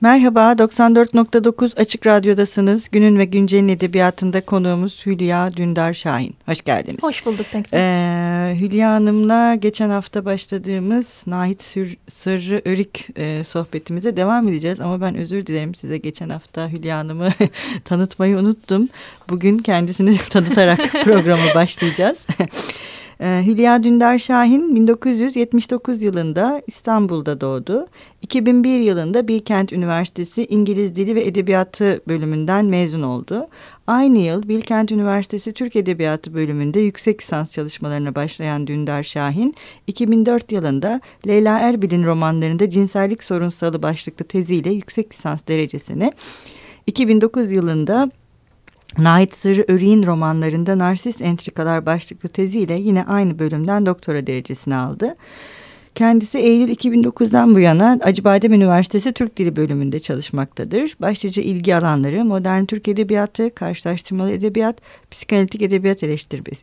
Merhaba, 94.9 Açık Radyo'dasınız. Günün ve Güncel'in edebiyatında konuğumuz Hülya Dündar Şahin. Hoş geldiniz. Hoş bulduk tekrar. Ee, Hülya Hanım'la geçen hafta başladığımız Nahit Sür, Sırrı Örik e, sohbetimize devam edeceğiz. Ama ben özür dilerim size geçen hafta Hülya Hanım'ı tanıtmayı unuttum. Bugün kendisini tanıtarak programa başlayacağız. Ee, Hülya Dündar Şahin 1979 yılında İstanbul'da doğdu. 2001 yılında Bilkent Üniversitesi İngiliz Dili ve Edebiyatı bölümünden mezun oldu. Aynı yıl Bilkent Üniversitesi Türk Edebiyatı bölümünde yüksek lisans çalışmalarına başlayan Dündar Şahin, 2004 yılında Leyla Erbil'in romanlarında cinsellik sorunsalı başlıklı teziyle yüksek lisans derecesini, 2009 yılında Nait Sırrı Örik'in romanlarında Narsist Entrikalar başlıklı teziyle yine aynı bölümden doktora derecesini aldı. Kendisi Eylül 2009'dan bu yana Acıbadem Üniversitesi Türk Dili bölümünde çalışmaktadır. Başlıca ilgi alanları modern Türk edebiyatı, karşılaştırmalı edebiyat, psikanalitik edebiyat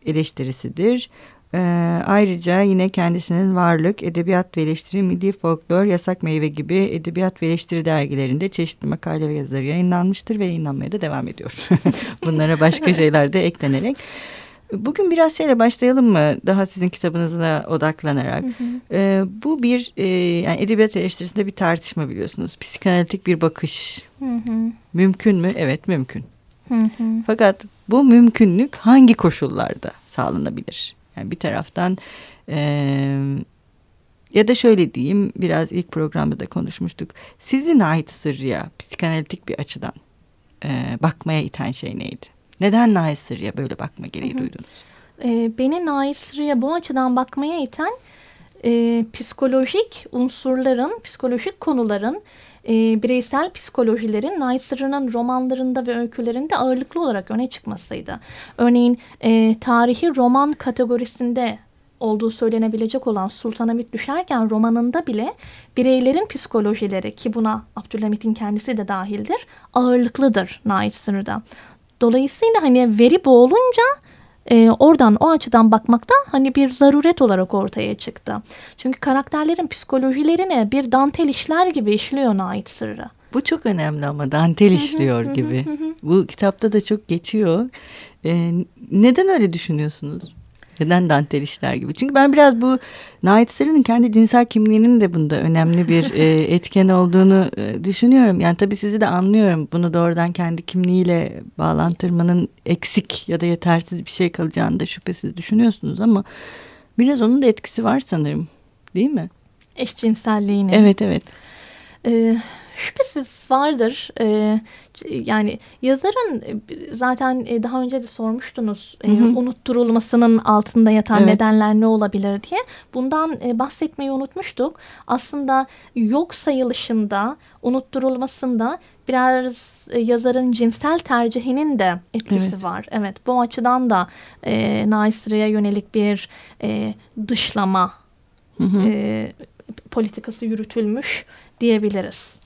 eleştirisidir. Ee, ayrıca yine kendisinin varlık, edebiyat ve eleştiri, milli folklor, yasak meyve gibi edebiyat ve eleştiri dergilerinde çeşitli makale ve yazıları yayınlanmıştır ve yayınlanmaya da devam ediyor. Bunlara başka şeyler de eklenerek. Bugün biraz şeyle başlayalım mı? Daha sizin kitabınıza odaklanarak. Hı hı. Ee, bu bir e, yani edebiyat eleştirisinde bir tartışma biliyorsunuz. Psikanalitik bir bakış. Hı hı. Mümkün mü? Evet mümkün. Hı hı. Fakat bu mümkünlük hangi koşullarda sağlanabilir? Yani bir taraftan e, ya da şöyle diyeyim biraz ilk programda da konuşmuştuk. Sizin ait sırrıya psikanalitik bir açıdan e, bakmaya iten şey neydi? Neden Nait Sırrı'ya böyle bakma gereği hı hı. duydunuz? E, beni Nait Sırrı'ya bu açıdan bakmaya iten e, psikolojik unsurların, psikolojik konuların, e, bireysel psikolojilerin Nait Sırrı'nın romanlarında ve öykülerinde ağırlıklı olarak öne çıkmasıydı. Örneğin e, tarihi roman kategorisinde olduğu söylenebilecek olan Sultanahmet düşerken romanında bile bireylerin psikolojileri ki buna Abdülhamit'in kendisi de dahildir ağırlıklıdır Nait Sırrı'da. Dolayısıyla hani veri bu olunca e, oradan o açıdan bakmakta hani bir zaruret olarak ortaya çıktı. Çünkü karakterlerin psikolojilerine bir dantel işler gibi işliyor Nait Sırrı. Bu çok önemli ama dantel işliyor gibi. Bu kitapta da çok geçiyor. Ee, neden öyle düşünüyorsunuz? Neden dantel işler gibi? Çünkü ben biraz bu Nait Sarı'nın kendi cinsel kimliğinin de bunda önemli bir e, etken olduğunu e, düşünüyorum. Yani tabii sizi de anlıyorum. Bunu doğrudan kendi kimliğiyle bağlantırmanın eksik ya da yetersiz bir şey kalacağını da şüphesiz düşünüyorsunuz ama biraz onun da etkisi var sanırım. Değil mi? Eşcinselliğinin. Evet evet. Ee, şüphesiz vardır. Ee, yani yazarın e, zaten e, daha önce de sormuştunuz e, hı hı. unutturulmasının altında yatan evet. nedenler ne olabilir diye. Bundan bahsetmeyi unutmuştuk. Aslında yok sayılışında, unutturulmasında biraz yazarın cinsel tercihinin de etkisi evet. var. Evet bu açıdan da e, Naisri'ye yönelik bir e, dışlama hı hı. E, politikası yürütülmüş diyebiliriz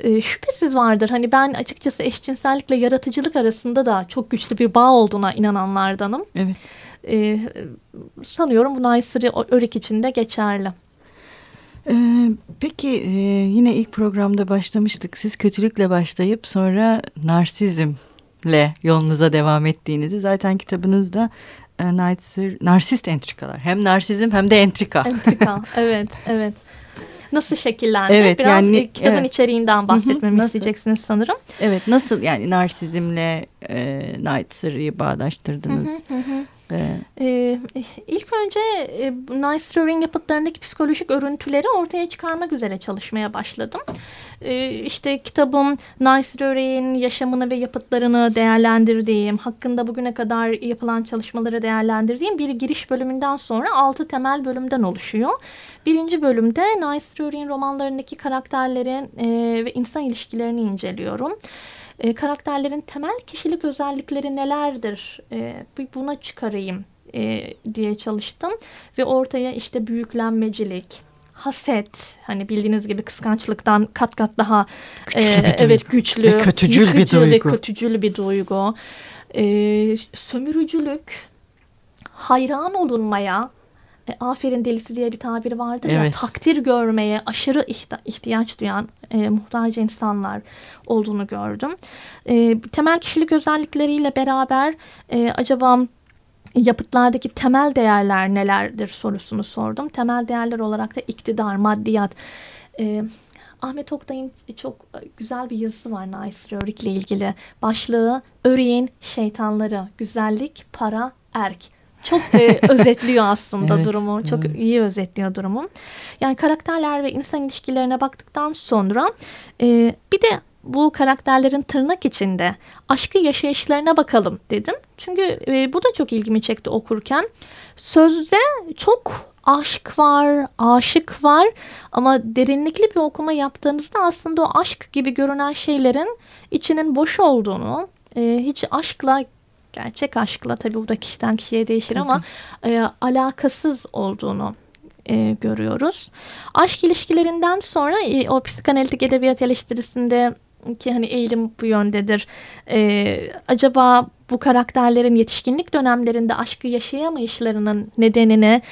e, şüphesiz vardır. Hani ben açıkçası eşcinsellikle yaratıcılık arasında da çok güçlü bir bağ olduğuna inananlardanım. Evet. E, sanıyorum bu Naysır'ı Örek için de geçerli. Ee, peki e, yine ilk programda başlamıştık. Siz kötülükle başlayıp sonra narsizmle yolunuza devam ettiğinizi zaten kitabınızda e, narsist entrikalar. Hem narsizm hem de entrika. Entrika evet evet nasıl şekillendi? Evet, Biraz yani, kitabın evet. içeriğinden bahsetmemi isteyeceksiniz sanırım. Evet nasıl yani narsizmle e, Night Sırrı'yı bağdaştırdınız? Hı hı hı. Evet. Ee, ilk önce e, Nice Stirring yapıtlarındaki psikolojik örüntüleri ortaya çıkarmak üzere çalışmaya başladım. Ee, işte kitabım Nice Stirring'in yaşamını ve yapıtlarını değerlendirdiğim, hakkında bugüne kadar yapılan çalışmaları değerlendirdiğim bir giriş bölümünden sonra altı temel bölümden oluşuyor. Birinci bölümde Nice Stirring'in romanlarındaki karakterlerin e, ve insan ilişkilerini inceliyorum e, karakterlerin temel kişilik özellikleri nelerdir? E, buna çıkarayım e, diye çalıştım. Ve ortaya işte büyüklenmecilik, haset hani bildiğiniz gibi kıskançlıktan kat kat daha e, evet güçlü ve kötücül bir duygu ve kötücül bir duygu. E, sömürücülük hayran olunmaya e, aferin delisi diye bir tabir vardır Evet. ya takdir görmeye aşırı ihtiyaç duyan e, muhtaç insanlar olduğunu gördüm. E, temel kişilik özellikleriyle beraber e, acaba yapıtlardaki temel değerler nelerdir sorusunu sordum. Temel değerler olarak da iktidar, maddiyat. E, Ahmet Oktay'ın çok güzel bir yazısı var Nice Rörik ile ilgili. Başlığı Öreğin Şeytanları, Güzellik, Para, Erk. Çok e, özetliyor aslında Evet, durumu. Çok evet. iyi özetliyor durumu. Yani karakterler ve insan ilişkilerine baktıktan sonra e, bir de bu karakterlerin tırnak içinde aşkı yaşayışlarına bakalım dedim. Çünkü e, bu da çok ilgimi çekti okurken. Sözde çok aşk var, aşık var ama derinlikli bir okuma yaptığınızda aslında o aşk gibi görünen şeylerin içinin boş olduğunu, e, hiç aşkla gerçek aşkla tabii bu da kişiden kişiye değişir ama e, alakasız olduğunu e, görüyoruz. Aşk ilişkilerinden sonra e, o psikanalitik edebiyat eleştirisinde ki hani eğilim bu yöndedir. E, acaba bu karakterlerin yetişkinlik dönemlerinde aşkı yaşayamayışlarının nedenini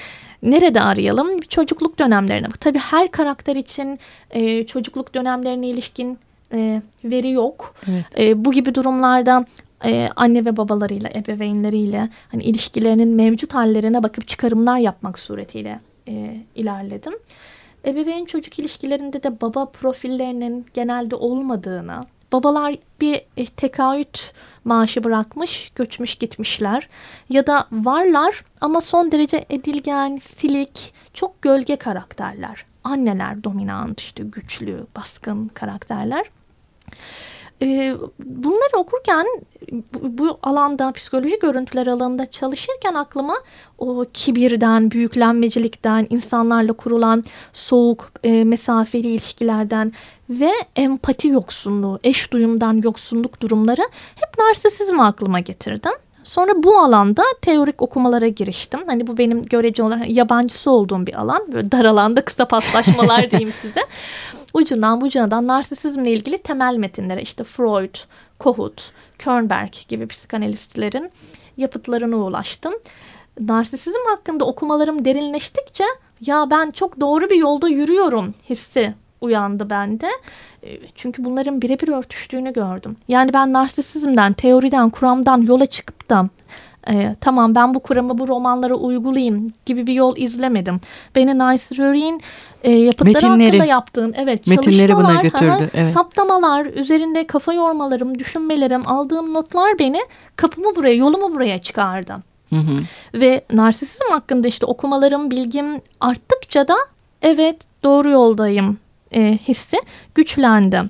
nerede arayalım? Çocukluk dönemlerine. Tabii her karakter için e, çocukluk dönemlerine ilişkin e, veri yok. Evet. E, bu gibi durumlarda e, anne ve babalarıyla, ebeveynleriyle hani ilişkilerinin mevcut hallerine bakıp çıkarımlar yapmak suretiyle e, ilerledim. Ebeveyn çocuk ilişkilerinde de baba profillerinin genelde olmadığını, babalar bir e, tekahüt maaşı bırakmış, göçmüş gitmişler ya da varlar ama son derece edilgen, silik, çok gölge karakterler. Anneler dominant, işte güçlü, baskın karakterler. Ee, bunları okurken bu, bu alanda psikoloji görüntüler alanında çalışırken aklıma o kibirden, büyüklenmecilikten, insanlarla kurulan soğuk, e, mesafeli ilişkilerden ve empati yoksunluğu, eş duyumdan yoksunluk durumları hep narsisizmi aklıma getirdim. Sonra bu alanda teorik okumalara giriştim. Hani bu benim görece olarak yabancısı olduğum bir alan. Böyle dar alanda kısa paslaşmalar diyeyim size. Ucundan bucundan narsisizmle ilgili temel metinlere işte Freud, Kohut, Kernberg gibi psikanalistlerin yapıtlarına ulaştım. Narsisizm hakkında okumalarım derinleştikçe ya ben çok doğru bir yolda yürüyorum hissi uyandı bende. E, Çünkü bunların birebir örtüştüğünü gördüm. Yani ben narsisizmden, teoriden, kuramdan yola çıkıp da e, tamam ben bu kuramı bu romanlara uygulayayım gibi bir yol izlemedim. Beni Nice Röry'in e, yapıtları Metinleri. hakkında yaptığım evet Metinleri buna götürdü, evet. saptamalar, üzerinde kafa yormalarım, düşünmelerim, aldığım notlar beni kapımı buraya, yolumu buraya çıkardı. Hı hı. Ve narsisizm hakkında işte okumalarım, bilgim arttıkça da evet doğru yoldayım e, hissi güçlendi.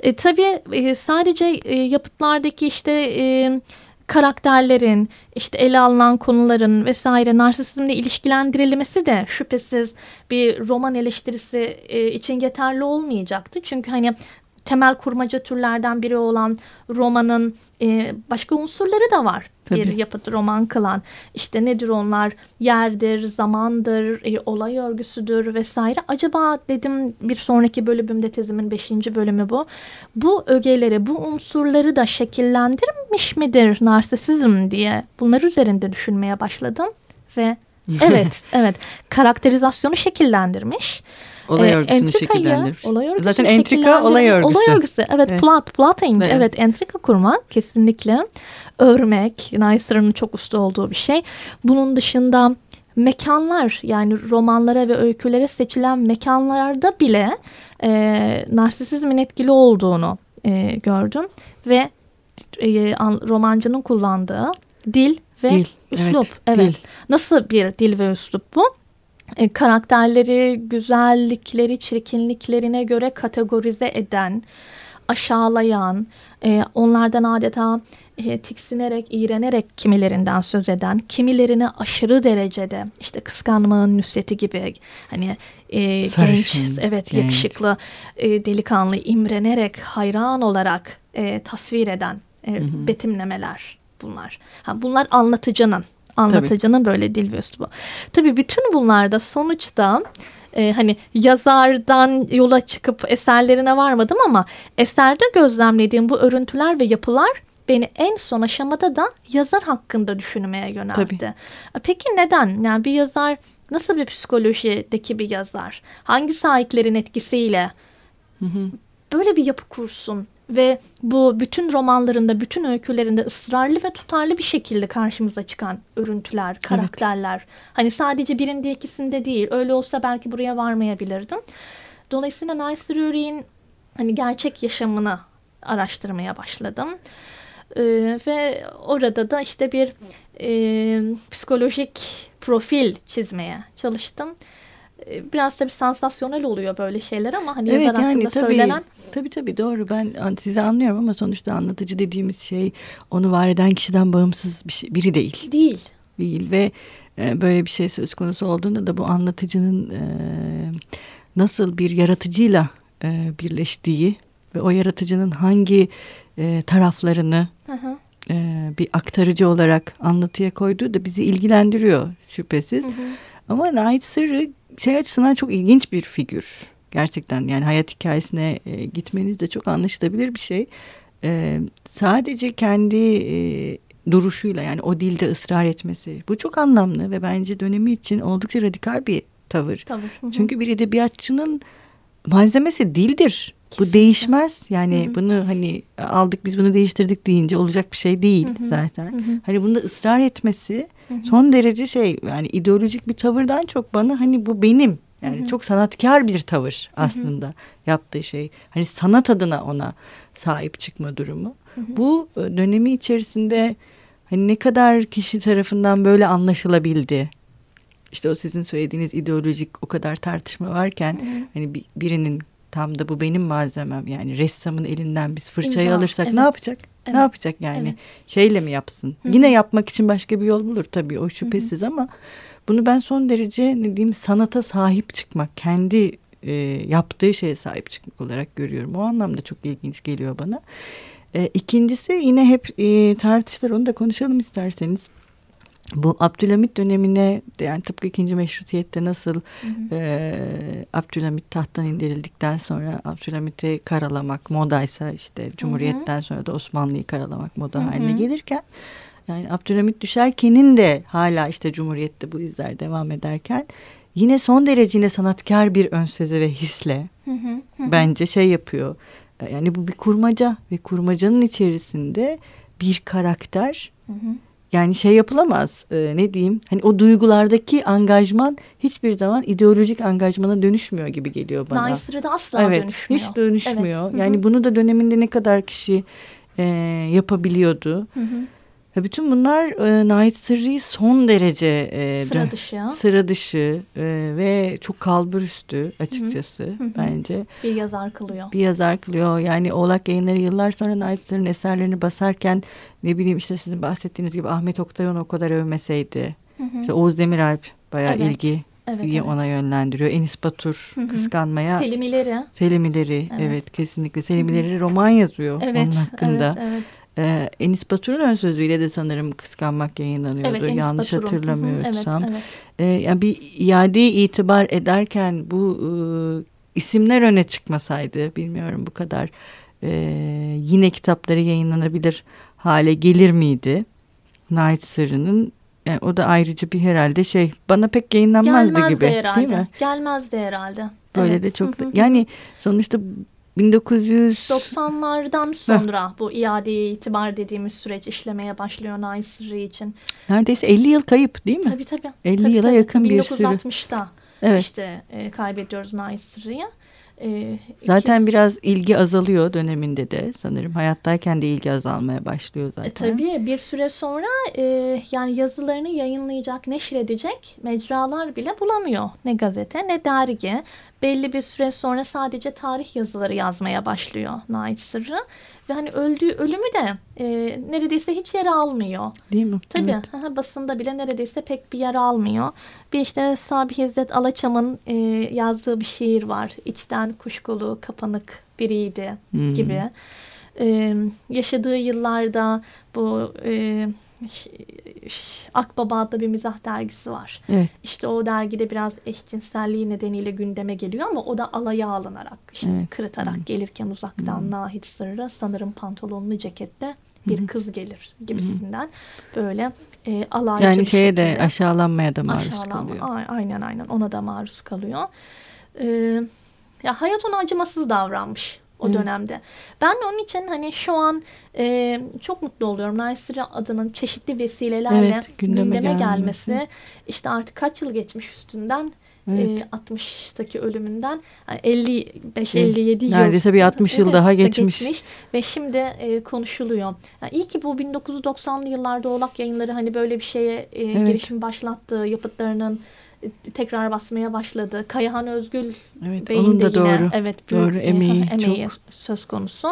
E, tabii e, sadece e, yapıtlardaki işte e, karakterlerin, işte ele alınan konuların vesaire narsisizmle ilişkilendirilmesi de şüphesiz bir roman eleştirisi e, için yeterli olmayacaktı. Çünkü hani temel kurmaca türlerden biri olan romanın e, başka unsurları da var. Bir Tabii. yapıt roman kılan. İşte nedir onlar? Yerdir, zamandır, e, olay örgüsüdür vesaire. Acaba dedim bir sonraki bölümümde tezimin beşinci bölümü bu. Bu ögeleri, bu unsurları da şekillendirmiş midir narsisizm diye bunlar üzerinde düşünmeye başladım. Ve evet, evet karakterizasyonu şekillendirmiş. Olay Ee, örgüsünü. Olay örgüsünü Zaten entrika olay örgüsü. Olay örgüsü evet, Evet. plot, plotting Evet. evet. entrika kurmak kesinlikle. Örmek Neisser'ın çok usta olduğu bir şey. Bunun dışında mekanlar yani romanlara ve öykülere seçilen mekanlarda bile e, narsisizmin etkili olduğunu e, gördüm ve e, an- romancının kullandığı dil ve Dil, üslup evet, evet, dil. nasıl bir dil ve üslup bu? E, karakterleri, güzellikleri, çirkinliklerine göre kategorize eden, aşağılayan, e, onlardan adeta e, tiksinerek, iğrenerek kimilerinden söz eden, kimilerini aşırı derecede işte kıskanmanın nüsreti gibi hani e, Sarışın, genç, evet genç. yakışıklı, e, delikanlı, imrenerek, hayran olarak e, tasvir eden e, betimlemeler bunlar. Ha, bunlar anlatıcının anlatıcının böyle dil ve üslubu. Tabii bütün bunlarda sonuçta e, hani yazardan yola çıkıp eserlerine varmadım ama eserde gözlemlediğim bu örüntüler ve yapılar beni en son aşamada da yazar hakkında düşünmeye yöneltti. Tabii. Peki neden? Yani bir yazar nasıl bir psikolojideki bir yazar? Hangi sahiplerin etkisiyle hı hı. böyle bir yapı kursun? Ve bu bütün romanlarında, bütün öykülerinde ısrarlı ve tutarlı bir şekilde karşımıza çıkan örüntüler, karakterler. Evet. Hani sadece birinde ikisinde değil. Öyle olsa belki buraya varmayabilirdim. Dolayısıyla Nice Drury'in hani gerçek yaşamını araştırmaya başladım. Ee, ve orada da işte bir e, psikolojik profil çizmeye çalıştım. Ee, biraz tabii sansasyonel oluyor böyle şeyler ama hani evet, yazar yani, hakkında tabii, söylenen. Tabii tabii doğru ben sizi anlıyorum ama sonuçta anlatıcı dediğimiz şey onu var eden kişiden bağımsız bir şey, biri değil. Değil. Değil ve e, böyle bir şey söz konusu olduğunda da bu anlatıcının e, nasıl bir yaratıcıyla e, birleştiği ve o yaratıcının hangi e, taraflarını hı hı. E, bir aktarıcı olarak anlatıya koyduğu da bizi ilgilendiriyor şüphesiz. Hı hı. Ama Nait Sırrı şey açısından çok ilginç bir figür. Gerçekten yani hayat hikayesine e, gitmeniz de çok anlaşılabilir bir şey. E, sadece kendi e, duruşuyla yani o dilde ısrar etmesi bu çok anlamlı ve bence dönemi için oldukça radikal bir tavır. hı. Çünkü bir edebiyatçının malzemesi dildir. Kesinlikle. Bu değişmez. Yani Hı-hı. bunu hani aldık biz bunu değiştirdik deyince olacak bir şey değil Hı-hı. zaten. Hı-hı. Hani bunda ısrar etmesi Hı-hı. son derece şey yani ideolojik bir tavırdan çok bana hani bu benim yani Hı-hı. çok sanatkar bir tavır aslında Hı-hı. yaptığı şey. Hani sanat adına ona sahip çıkma durumu. Hı-hı. Bu e, dönemi içerisinde hani ne kadar kişi tarafından böyle anlaşılabildi. İşte o sizin söylediğiniz ideolojik o kadar tartışma varken Hı-hı. hani birinin tam da bu benim malzemem yani ressamın elinden biz fırçayı İmza, alırsak evet. ne yapacak? Evet. Ne yapacak yani? Evet. Şeyle mi yapsın? Hı-hı. Yine yapmak için başka bir yol bulur tabii o şüphesiz Hı-hı. ama bunu ben son derece ne diyeyim sanata sahip çıkmak, kendi e, yaptığı şeye sahip çıkmak olarak görüyorum. O anlamda çok ilginç geliyor bana. E, ikincisi yine hep e, tartışılır onu da konuşalım isterseniz bu Abdülhamit dönemine yani tıpkı ikinci meşrutiyette nasıl hı hı. E, Abdülhamit tahttan indirildikten sonra Abdülhamit'i karalamak modaysa işte Cumhuriyet'ten hı hı. sonra da Osmanlı'yı karalamak moda hı hı. haline gelirken yani Abdülhamit düşerkenin de hala işte Cumhuriyet'te bu izler devam ederken yine son derece yine sanatkar bir önsezi ve hisle hı hı. Hı. bence şey yapıyor. Yani bu bir kurmaca ve kurmacanın içerisinde bir karakter hı hı yani şey yapılamaz e, ne diyeyim hani o duygulardaki angajman hiçbir zaman ideolojik angajmana dönüşmüyor gibi geliyor bana. Naysır'da asla evet, dönüşmüyor. Hiç dönüşmüyor. Evet. Yani bunu da döneminde ne kadar kişi e, yapabiliyordu. Hı hı. Bütün bunlar e, Nait Sırrı'yı son derece e, sıra dışı, sıra dışı e, ve çok kalburüstü açıkçası hı hı. bence. Bir yazar kılıyor. Bir yazar kılıyor. Yani Oğlak Yayınları yıllar sonra Nait Sırrı'nın eserlerini basarken ne bileyim işte sizin bahsettiğiniz gibi Ahmet Oktay onu o kadar övmeseydi. Hı hı. İşte Oğuz Demiralp bayağı evet. ilgi evet, evet. ona yönlendiriyor. Enis Batur hı hı. kıskanmaya. Selimileri. Selimileri evet, evet kesinlikle. Selimileri roman yazıyor evet, onun hakkında. Evet, evet. Ee, Enis Batur'un ön sözüyle de sanırım kıskanmak yayınlanıyordu. Evet, Yanlış Batur'un. hatırlamıyorsam. evet, evet. Ee, yani bir iadeyi itibar ederken bu e, isimler öne çıkmasaydı bilmiyorum bu kadar e, yine kitapları yayınlanabilir hale gelir miydi? Night Sırrı'nın yani o da ayrıca bir herhalde şey bana pek yayınlanmazdı Gelmezdi gibi herhalde. değil mi? Gelmezdi herhalde. Böyle evet. de çok da, yani sonuçta 1990'lardan sonra bu iadeye itibar dediğimiz süreç işlemeye başlıyor Naysri için. Neredeyse 50 yıl kayıp değil mi? Tabii tabii. 50 tabii, yıla tabii. yakın bir sürü. 1960'da evet. işte e, kaybediyoruz Naysri'yi. Ee, zaten iki... biraz ilgi azalıyor döneminde de sanırım hayattayken de ilgi azalmaya başlıyor zaten. E, tabii bir süre sonra e, yani yazılarını yayınlayacak, neşredecek mecralar bile bulamıyor. Ne gazete ne dergi. Belli bir süre sonra sadece tarih yazıları yazmaya başlıyor Nait Sırrı. Ve hani öldüğü ölümü de e, neredeyse hiç yer almıyor. Değil mi? Tabii evet. basında bile neredeyse pek bir yer almıyor. Bir işte Sabi İzzet Alaçam'ın e, yazdığı bir şiir var. İçten kuşkulu, kapanık biriydi hmm. gibi. E, yaşadığı yıllarda bu e, Akbaba adlı bir mizah dergisi var. Evet. İşte o dergide biraz eşcinselliği nedeniyle gündeme geliyor ama o da alaya alınarak işte evet. kırıtarak hmm. gelirken uzaktan hmm. Nahit Sırrı sanırım pantolonlu cekette bir kız gelir gibisinden böyle e, alaycı Yani şeye de aşağılanmaya da maruz aşağılanma, kalıyor. Aynen aynen ona da maruz kalıyor. Ee, ya hayat ona acımasız davranmış o Hı. dönemde. Ben onun için hani şu an e, çok mutlu oluyorum. Naysira adının çeşitli vesilelerle evet, gündeme, gündeme gelmesi. gelmesi. İşte artık kaç yıl geçmiş üstünden. Evet. E, 60'taki ölümünden yani 55-57 yıl. Neredeyse bir 60 evet, yıl daha geçmiş. geçmiş. Ve şimdi e, konuşuluyor. Yani iyi ki bu 1990'lı yıllarda Oğlak yayınları hani böyle bir şeye e, evet. girişim başlattı. Yapıtlarının tekrar basmaya başladı. Kayahan Özgül evet, Bey'in onun da de yine doğru, evet, büyük, doğru emeği, emeği çok. söz konusu.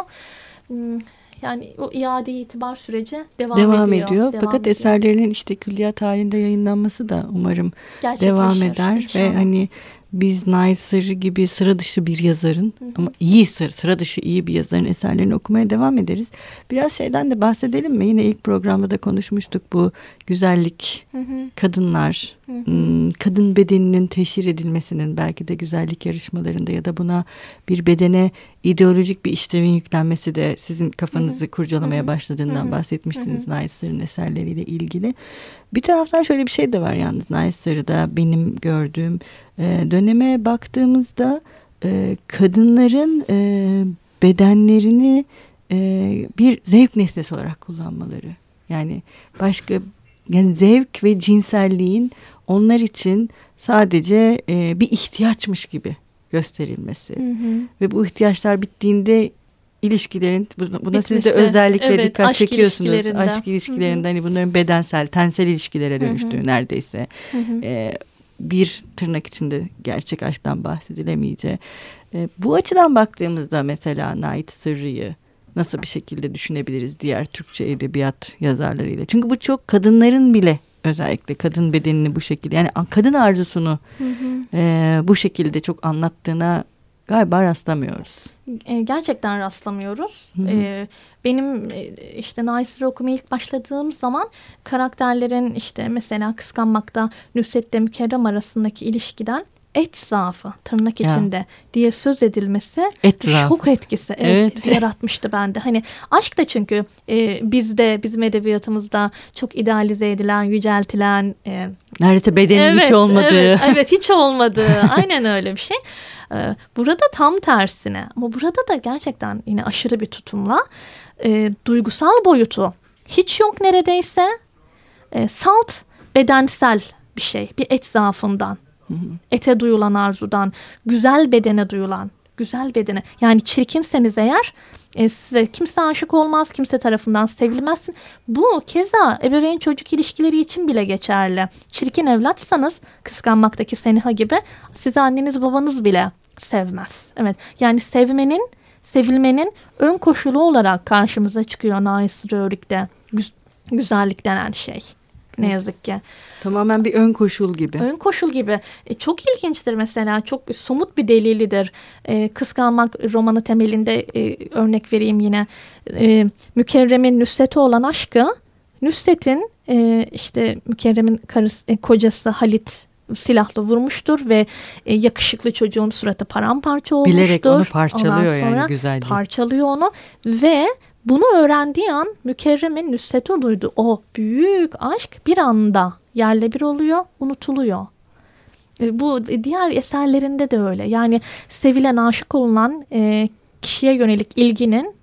Hmm, yani o iade itibar süreci devam, devam ediyor. ediyor. Devam Fakat ediyor. eserlerinin işte külliyat halinde yayınlanması da umarım devam eder inşallah. ve hani biz Naysır gibi sıra dışı bir yazarın hı hı. ama iyi sıra, sıra dışı iyi bir yazarın eserlerini okumaya devam ederiz. Biraz şeyden de bahsedelim mi? Yine ilk programda da konuşmuştuk bu güzellik, hı hı. kadınlar, hı hı. Kadın bedeninin teşhir edilmesinin belki de güzellik yarışmalarında ya da buna bir bedene ideolojik bir işlevin yüklenmesi de sizin kafanızı hı hı. kurcalamaya hı hı. başladığından hı hı. bahsetmiştiniz Naysır'ın eserleriyle ilgili. Bir taraftan şöyle bir şey de var yalnız Naysır'da benim gördüğüm e, döneme baktığımızda e, kadınların e, bedenlerini e, bir zevk nesnesi olarak kullanmaları. Yani başka yani zevk ve cinselliğin onlar için sadece e, bir ihtiyaçmış gibi gösterilmesi hı hı. ve bu ihtiyaçlar bittiğinde ilişkilerin buna Bitmesi. siz de özellikle evet, dikkat aşk çekiyorsunuz. Aşk ilişkilerinde hani bunların bedensel, tensel ilişkilere dönüştüğü hı hı. neredeyse. Hı hı. Ee, bir tırnak içinde gerçek aşktan bahsedilemeyeceği. E, bu açıdan baktığımızda mesela Nait Sırrı'yı nasıl bir şekilde düşünebiliriz diğer Türkçe edebiyat yazarlarıyla? Çünkü bu çok kadınların bile özellikle kadın bedenini bu şekilde yani kadın arzusunu hı hı. E, bu şekilde çok anlattığına galiba rastlamıyoruz. E, gerçekten rastlamıyoruz. Hı hı. E, benim e, işte Naysır'ı okumaya ilk başladığım zaman karakterlerin işte mesela kıskanmakta Nusret'le Mükerrem arasındaki ilişkiden et zaafı tırnak ya. içinde diye söz edilmesi et çok etkisi evet, evet. yaratmıştı bende. Hani aşk da çünkü e, bizde bizim edebiyatımızda çok idealize edilen, yüceltilen e, neredeyse bedenin evet, hiç olmadığı. Evet, evet hiç olmadığı. Aynen öyle bir şey. E, burada tam tersine ama burada da gerçekten yine aşırı bir tutumla e, duygusal boyutu hiç yok neredeyse. E, salt bedensel bir şey, bir et zaafından Ete duyulan arzudan, güzel bedene duyulan, güzel bedene. Yani çirkinseniz eğer e, size kimse aşık olmaz, kimse tarafından sevilmezsin. Bu keza ebeveyn çocuk ilişkileri için bile geçerli. Çirkin evlatsanız kıskanmaktaki Seniha gibi sizi anneniz babanız bile sevmez. Evet yani sevmenin, sevilmenin ön koşulu olarak karşımıza çıkıyor Nais Rörik'te. Güz güzellik denen şey ne yazık ki. Tamamen bir ön koşul gibi. Ön koşul gibi. E, çok ilginçtir mesela. Çok somut bir delilidir. E, kıskanmak romanı temelinde e, örnek vereyim yine. E, Mükerrem'in Nusret'e olan aşkı Nusret'in e, işte Mükerrem'in karısı, e, kocası Halit silahla vurmuştur ve e, yakışıklı çocuğun suratı paramparça olmuştur. Bilerek onu parçalıyor yani güzelce. Parçalıyor onu ve bunu öğrendiği an Mükerrem'in Nusret'e duydu. O büyük aşk bir anda yerle bir oluyor, unutuluyor. E, bu diğer eserlerinde de öyle. Yani sevilen, aşık olunan e, kişiye yönelik ilginin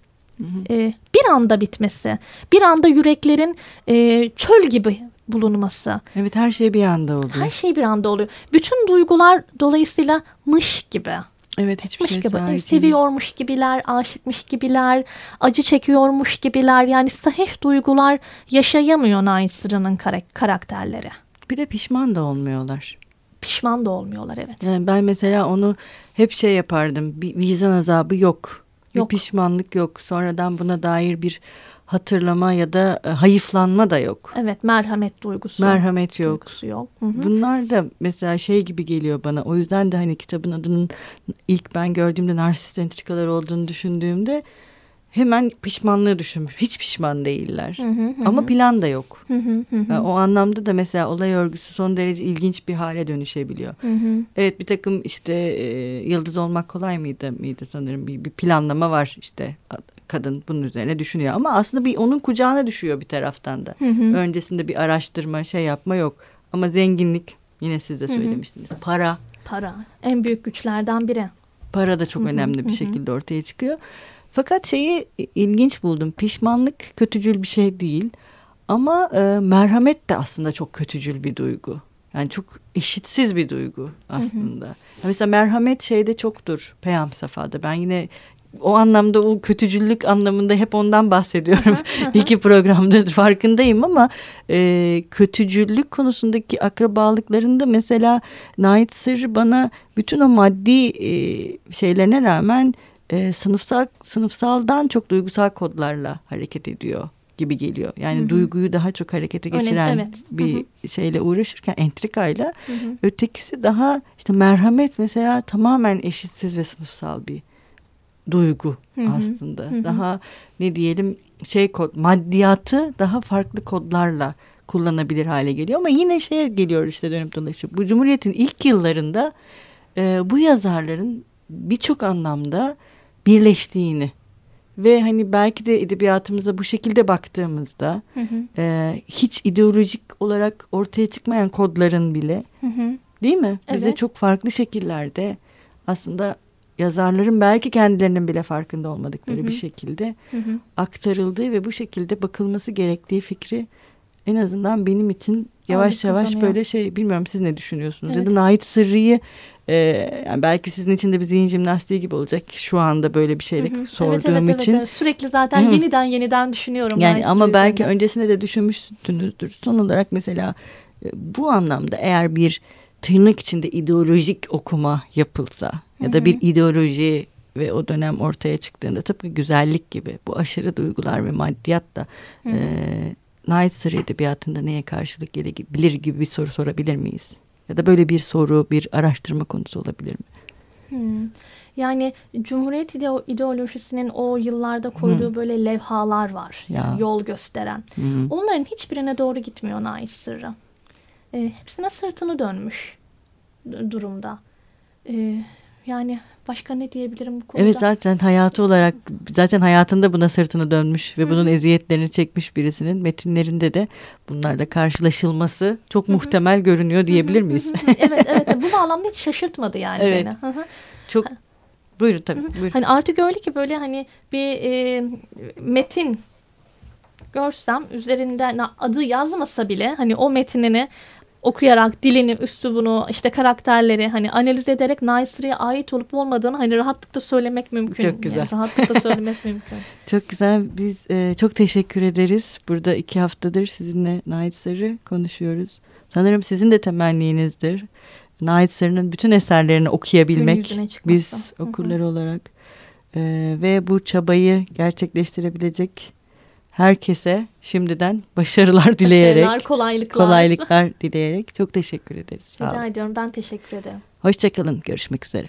E, bir anda bitmesi, bir anda yüreklerin e, çöl gibi bulunması. Evet her şey bir anda oluyor. Her şey bir anda oluyor. Bütün duygular dolayısıyla mış gibi. Evet hiçbir şey gibi. Seviyormuş gibiler, aşıkmış gibiler, acı çekiyormuş gibiler. Yani sahih duygular yaşayamıyor Naysır'ın karakterleri. Bir de pişman da olmuyorlar. Pişman da olmuyorlar evet. Yani ben mesela onu hep şey yapardım. Bir vicdan azabı yok. yok. Bir pişmanlık yok. Sonradan buna dair bir hatırlama ya da e, hayıflanma da yok. Evet merhamet duygusu. Merhamet yok. Duygusu yok. Hı hı. Bunlar da mesela şey gibi geliyor bana. O yüzden de hani kitabın adının ilk ben gördüğümde narsist entrikalar olduğunu düşündüğümde hemen pişmanlığı düşünmüş. Hiç pişman değiller. Hı hı hı. Ama plan da yok. Hı hı hı hı. O anlamda da mesela olay örgüsü son derece ilginç bir hale dönüşebiliyor. Hı hı. Evet bir takım işte e, yıldız olmak kolay mıydı mıydı sanırım bir, bir planlama var işte kadın bunun üzerine düşünüyor ama aslında bir onun kucağına düşüyor bir taraftan da. Hı hı. Öncesinde bir araştırma şey yapma yok ama zenginlik yine siz de Hı hı. söylemiştiniz para Para en büyük güçlerden biri. para da çok Hı hı, önemli hı bir hı. şekilde ortaya çıkıyor. Fakat şeyi ilginç buldum pişmanlık kötücül bir şey değil ama e, merhamet de aslında çok kötücül bir duygu. Yani çok eşitsiz bir duygu aslında. Ya Mesela merhamet şeyde çoktur Peyam Safa'da. Ben yine o anlamda o kötücüllük anlamında hep ondan bahsediyorum. İki programda farkındayım ama e, kötücüllük konusundaki akrabalıklarında mesela Nait Sır bana bütün o maddi e, şeylerine rağmen e, sınıfsal sınıfsaldan çok duygusal kodlarla hareket ediyor gibi geliyor. Yani Hı hı. duyguyu daha çok harekete geçiren evet. Hı bir şeyle uğraşırken entrikayla Hı hı. ötekisi daha işte merhamet mesela tamamen eşitsiz ve sınıfsal bir duygu Hı hı. aslında. Hı hı. Daha ne diyelim şey kod maddiyatı daha farklı kodlarla kullanabilir hale geliyor ama yine şeye geliyor işte dönüp dolaşıp bu Cumhuriyet'in ilk yıllarında e, bu yazarların birçok anlamda birleştiğini ve hani belki de edebiyatımıza bu şekilde baktığımızda Hı hı. e, hiç ideolojik olarak ortaya çıkmayan kodların bile Hı hı. değil mi? Bize Evet. çok farklı şekillerde aslında yazarların belki kendilerinin bile farkında olmadıkları Hı hı. bir şekilde Hı hı. aktarıldığı ve bu şekilde bakılması gerektiği fikri en azından benim için yavaş Ağırlık yavaş kazanıyor. böyle şey bilmiyorum siz ne düşünüyorsunuz? Evet. Ya da Nait Sırrı'yı e, yani belki sizin için de bir zihin jimnastiği gibi olacak şu anda böyle bir şeyle Hı hı. sorduğum evet, evet, için. Evet, evet. Sürekli zaten Hı. yeniden yeniden düşünüyorum. Yani Nice ama belki öncesinde de düşünmüşsünüzdür. Son olarak mesela e, bu anlamda eğer bir tırnak içinde ideolojik okuma yapılsa ya da bir ideoloji ve o dönem ortaya çıktığında tıpkı güzellik gibi bu aşırı duygular ve maddiyat da Hı hı. e, Sırrı Edebiyatı'nda neye karşılık gelebilir gibi bir soru sorabilir miyiz? Ya da böyle bir soru, bir araştırma konusu olabilir mi? Hmm. Yani Cumhuriyet ideo- ideolojisinin o yıllarda koyduğu böyle levhalar var. Ya. Yani yol gösteren. Hı. Onların hiçbirine doğru gitmiyor Naiş Sırrı. E, hepsine sırtını dönmüş durumda. E, yani başka ne diyebilirim bu konuda? Evet zaten hayatı olarak zaten hayatında buna sırtını dönmüş ve bunun eziyetlerini çekmiş birisinin metinlerinde de bunlarla karşılaşılması çok muhtemel görünüyor diyebilir miyiz? evet evet bu bağlamda hiç şaşırtmadı yani Evet. beni. Hı hı. çok buyurun tabii buyurun. Hani artık öyle ki böyle hani bir e, metin görsem üzerinde adı yazmasa bile hani o metinini okuyarak dilini, üslubunu, işte karakterleri hani analiz ederek Naisri'ye ait olup olmadığını hani rahatlıkla söylemek mümkün. Çok güzel. Yani rahatlıkla söylemek mümkün. Çok güzel biz e, çok teşekkür ederiz. Burada iki haftadır sizinle Sarı konuşuyoruz. Sanırım sizin de temenninizdir. Sarı'nın bütün eserlerini okuyabilmek biz okurları olarak e, ve bu çabayı gerçekleştirebilecek herkese şimdiden başarılar dileyerek Başarılar, kolaylıklar. kolaylıklar dileyerek çok teşekkür ederiz. Sağ Rica olun. ediyorum. Ben teşekkür ederim. Hoşçakalın. Görüşmek üzere.